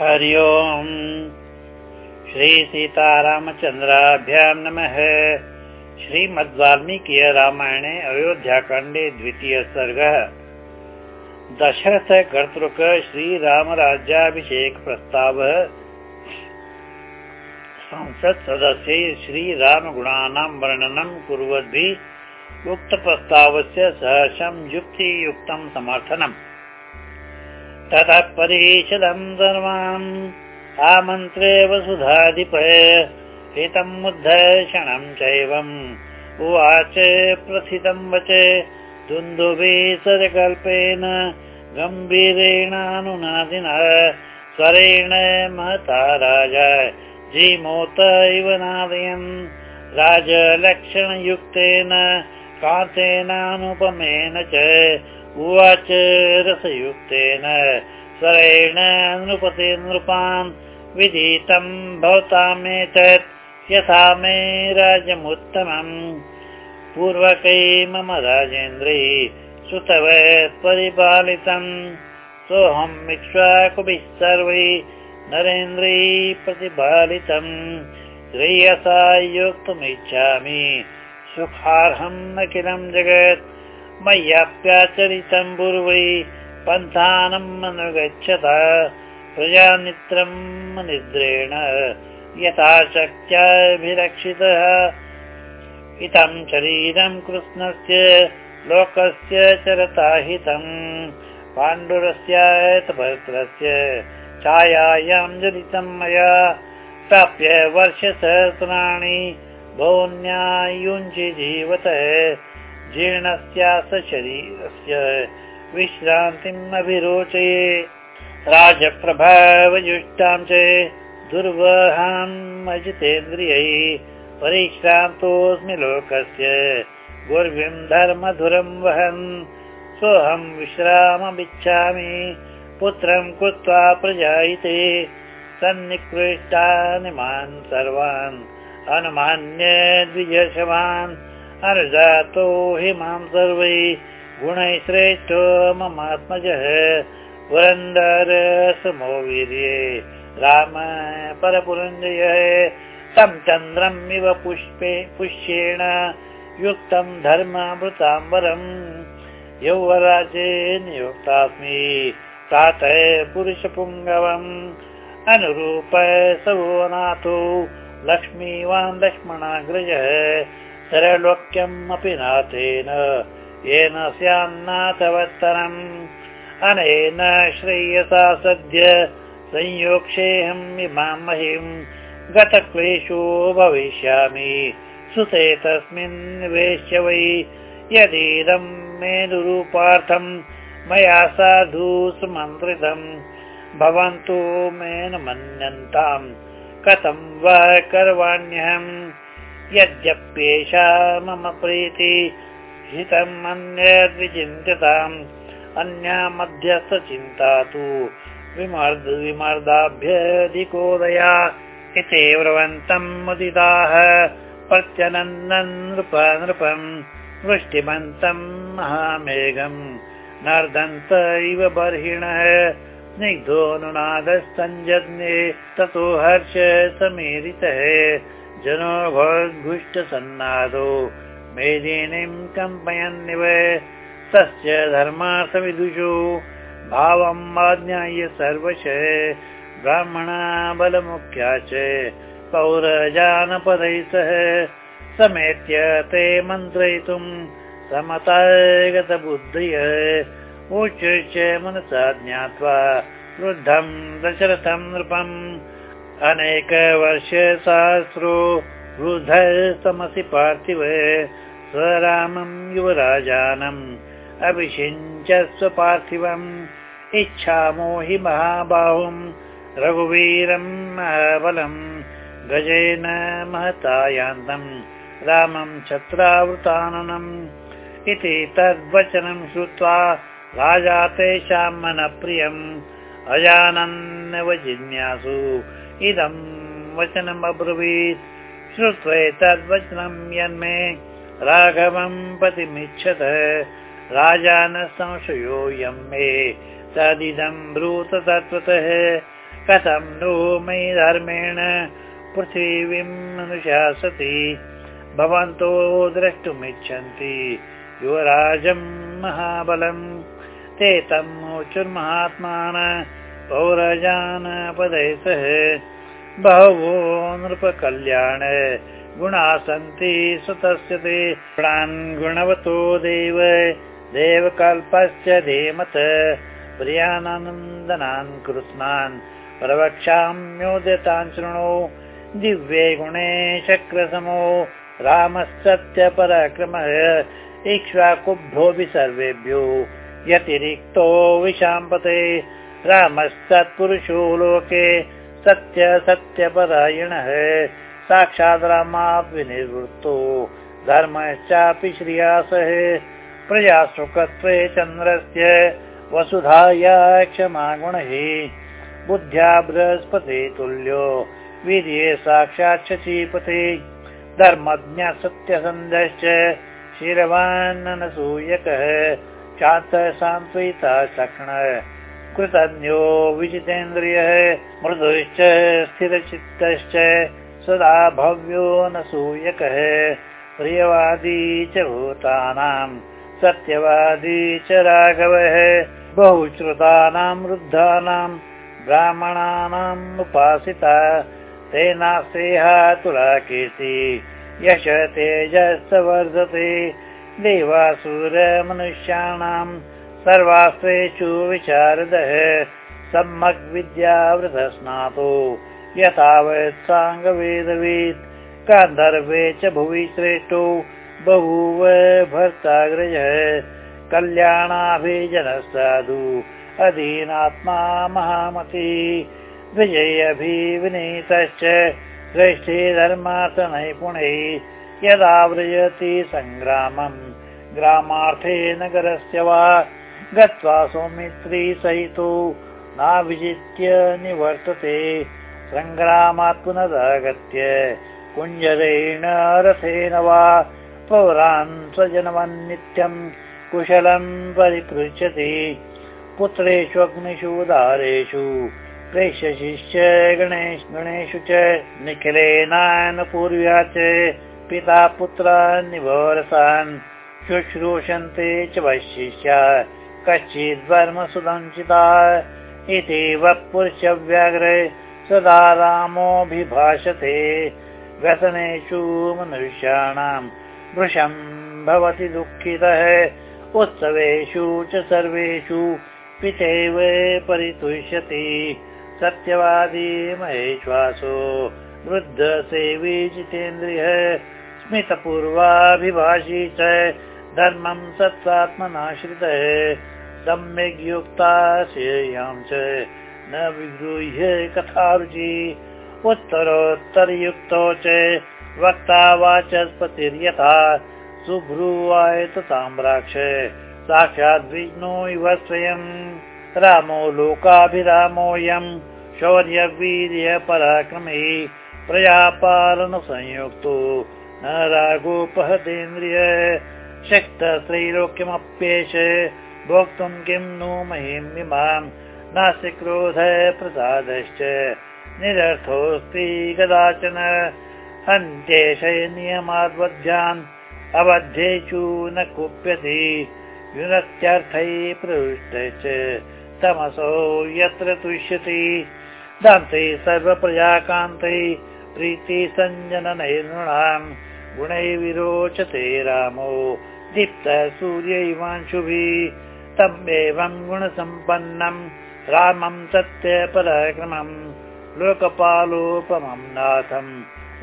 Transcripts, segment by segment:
हरि ओम्। श्रीसीतारामचन्द्राभ्यां नमः। श्रीमद्वाल्मीकीय रामायणे अयोध्याकाण्डे द्वितीय सर्गः। दशरथ कर्तृक श्रीरामराज्याभिषेक प्रस्तावः संसत्सदस्यै श्रीरामगुणानां वर्णनं कुर्वद्भिः उक्तप्रस्तावस्य सहर्षं युक्तियुक्तं समर्थनम् ततः परिषदं सर्वान्। आमन्त्रे वसुधाधिप हितं मुद्धर्षणं चैवम्। उवाच प्रथितं वच दुन्दुभिसरकल्पेन गम्भीरेणानुनादिनः स्वरेण महता राजा। जीमोत इव नादयन्। राजलक्षणयुक्तेन कान्तेनानुपमेन च उवाच रसयुक्तेन स्वरेण नृपते नृपान्। विदितं भवतामेतत् यथा मे राजमुत्तमम्। पूर्वकै मम राजेन्द्रै श्रुतवत् परिपालितम्। सोऽहम् इक्ष्वाकुभिः सर्वै नरेन्द्रै प्रतिपालितम्। श्रेयसा योक्तुमिच्छामि सुखार्हम् अखिलम् जगत् मय्याप्याचरितं पूर्वै पन्थानम् अनुगच्छत प्रजानित्रम् निद्रेण यथा शक्त्याभिरक्षितः इतं शरीरं कृष्णस्य लोकस्य चरताहितम् पाण्डुरस्यायतपत्रस्य छायायां जलितं मया। प्राप्य वर्षसहस्राणि भौन्यायुञ्जि जीवतः जीर्णस्यास शरीरस्य विश्रान्तिम् अभिरोचये। राजप्रभावयुष्टां च दुर्वहाम् अजितेन्द्रियै परिश्रान्तोऽस्मि लोकस्य। गुर्विं धर्मधुरं वहन्। सोऽहं विश्राममिच्छामि। पुत्रं कृत्वा प्रजायिते। सन्निकृष्टानि मान् सर्वान्। अनुमान्य द्विजशवान् अनुजातो हि मां सर्वै गुणैः श्रेष्ठो ममात्मजः पुरन्दर समो वीर्ये राम परपुरञ्जय तं चन्द्रम् इव पुष्पे पुष्येण युक्तं धर्मामृताम्बरम्। यौवराजे नियुक्तास्मि प्रातः पुरुषपुङ्गवम् अनुरूप सवोनाथो लक्ष्मीवान् लक्ष्मणाग्रजः सरलोक्यम् अपि नाथेन। येन स्यान्नाथवत्तरम् अनेन श्रेयसा सद्य संयोक्षेऽहम् इमां महिम् गतक्लेशो भविष्यामि। सुते तस्मिन् निवेश्य वै। यदीदम् मेनुरूपार्थम् मया साधु सुमन्त्रितम्। भवन्तु मेन मन्यन्ताम्। कथं वा करवाण्यहम् यद्यप्येषा मम प्रीति हितम् अन्यद्विचिन्त्यताम् अन्या मध्यस्थचिन्ता तु विमर्द विमर्दाभ्यधिकोदया इति ब्रवन्तम् मुदिताः। प्रत्यनन्दन् नृप नृपम् वृष्टिमन्तम् महामेघम्। नर्दन्त इव बर्हिणः स्निग्धोऽनुनादस्तञ्जज्ञे ततो हर्ष समीरितः जनो भवद्भुष्टसन्नादो मेदिनीं कम्पयन्निव तस्य धर्मार्थविदुषु भावम् आज्ञाय सर्वश ब्राह्मणा बलमुख्या च पौरजानपदैः सह। समेत्य ते मन्त्रयितुम् समतागतबुद्धय। उच्च मनसा ज्ञात्वा वृद्धम् दशरथम् नृपम् अनेकवर्षसहस्रो वृद्धस्तमसि पार्थिव स्वरामम् युवराजानम् अभिषिञ्च स्वपार्थिवम्। इच्छामो हि महाबाहुम् रघुवीरम् महाबलम् गजेन महतायान्तम् रामम् छत्रावृताननम् इति तद्वचनं श्रुत्वा राजा तेषां मनप्रियम्। अजानन्नव जिज्ञासु इदम् वचनमब्रवीत् श्रुत्वा तद्वचनं यन्मे पतिमिच्छत। राजा न संशयोऽयं मे तदिदम् ब्रूत तत्त्वतः कथं नो मयि धर्मेण पृथिवीं अनुशासति भवन्तो द्रष्टुमिच्छन्ति। युवराजं महाबलम् ते तमुचुर्महात्मान पौरजान पदै सह बहवो नृपकल्याण गुणा सन्ति सुतस्य ते। गुणान् गुणवतो देव देवकल्पस्य धीमत प्रियानन्दनान् कृत्स्नान् प्रवक्ष्याम्योदितान् शृणो। दिव्ये गुणे चक्रसमो रामसत्यपराक्रमः। इक्ष्वाकुभ्योऽपि सर्वेभ्यो व्यतिरिक्तो विशाम्पते रामस्तत्पुरुषो लोके सत्य सत्यपरायणः साक्षात् रामापि निर्वृत्तो धर्मश्चापि श्रियासः। प्रजासुखत्वे चन्द्रस्य वसुधाया क्षमा गुणैः बुद्ध्या बृहस्पते तुल्यो। वीर्ये साक्षात् शचीपते। धर्मज्ञ सत्यसन्धश्च शिरवान्नसूयकः चान्तः सान्त्विता शक्ण कृतज्ञो विजितेन्द्रियः मृदुश्च स्थिरचित्तश्च सदा भव्यो न सूयकः। प्रियवादी च भूतानां सत्यवादी च राघवः। बहुश्रुतानां वृद्धानां ब्राह्मणानाम् उपासिता तेनास्तेहा तुला कीर्ति यश तेजस्वर्धते देवासुरमनुष्याणां सर्वास्त्रेषु विचारदः सम्यग् विद्यावृतस्नातो यथावत् गान्धर्वे च भुवि श्रेष्ठो बभूव भर्ताग्रजः। कल्याणाभिजनः साधु अधीनात्मा महामती। विजयभिविनीतश्च श्रेष्ठे धर्मार्थनैपुणे यदा व्रजति सङ्ग्रामम् ग्रामार्थे नगरस्य वा गत्वा सौमित्री सहितो नाभिजित्य निवर्तते। सङ्ग्रामात् पुनरागत्य कुञ्जरेण रथेन वा पौरान् स्वजनवन्नित्यम् कुशलम् परिपृच्छति। पुत्रेषु अग्निषु दारेषु प्रेष्यशिष्य गणेश गणेषु च निखिलेनापूर्व्या च पिता पुत्रान् निवरसान् शुश्रूषन्ते च वैशिष्या कश्चिद्वर्म सुदञ्चिता इति पुरुषव्याघ्रे सदा रामोऽभिभाषते। व्यसनेषु मनुष्याणां वृषं भवति दुःखितः। उत्सवेषु च सर्वेषु पितेव परितुष्यति। सत्यवादी महेश्वासो वृद्धसेवी जितेन्द्रियः च धर्मं सत्त्वात्मनाश्रितः सम्यग् युक्ता श्रेयां च न विगृह्य कथारुचि। उत्तरोत्तरयुक्तो च वक्ता वाचस्पतिर्यथा सुभ्रुवायत ताम्राक्ष साक्षात् विष्णु इव स्वयं। रामो लोकाभिरामोऽयं। शौर्यवीर्य पराक्रमे। प्रजापालनसंयुक्तो न रागोपहतेन्द्रिय। शक्तत्रैलोक्यमप्येष भोक्तुं किं नु महीमिमाम् नास्ति क्रोध प्रसादश्च। निरर्थोऽस्ति कदाचन। नियमाद्वध्यान् अवध्येषु न कुप्यति। युनत्यर्थैः प्रवृष्टश्च तमसो यत्र तुष्यति। दान्ते सर्वप्रजाकान्तैः प्रीति सञ्जननैर्नृणाम् गुणैः विरोचते रामो। दीप्तः सूर्य इवांशुभिः तम् एवं गुणसम्पन्नम् रामं सत्य पराक्रमम् लोकपालोपमं नाथम्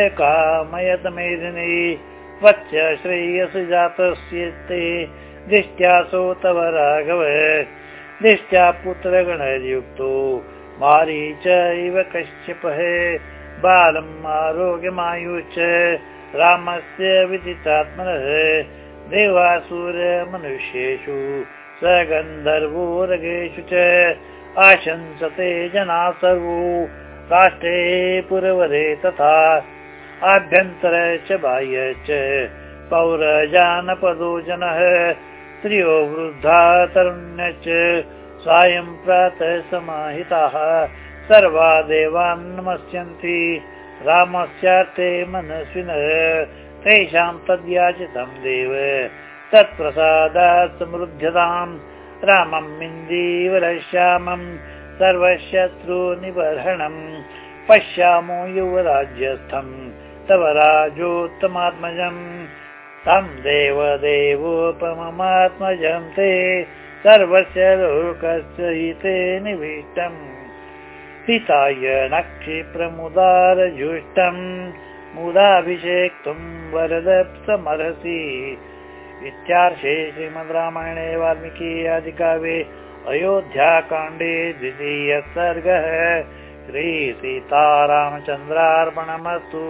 एकामयतमेदिनी वच्च श्रेयसि जातस्य ते दिष्ट्यासो तव राघव दिष्ट्या पुत्रगणयुक्तो मारी इव कश्यपः बालम् आरोग्यमायुश्च रामस्य विदितात्मनः देवासुरमनुष्येषु स गन्धर्वोरगेषु च आशंसते जना सर्वो राष्ट्रे पुरवरे तथा आभ्यन्तर च बाह्य च पौरजानपदो जनः स्त्रियो वृद्धा तरुण्यश्च सायं प्रातः समाहिताः सर्वा देवान् नमस्यन्ति। रामस्यार्थे मनस्विनः तेषां तद्याचितं देव तत्प्रसादात् समृद्ध्यताम् रामम् इन्दीवरश्यामम् सर्वशत्रुनिबर्हणम् पश्यामो युवराज्यस्थम् तव राजोत्तमात्मजम् तं देवदेवोपममात्मजं ते सर्वस्य लोकस्य हिते निविष्टम् पिताय नक्षिप्रमुदारजुष्टम् मुदाभिषेक्तुं वरद समरसि इत्यार्षे श्रीमद् रामायणे वाल्मीकि आदिकाव्ये अयोध्याकाण्डे द्वितीयः सर्गः श्रीसीतारामचन्द्रार्पणमस्तु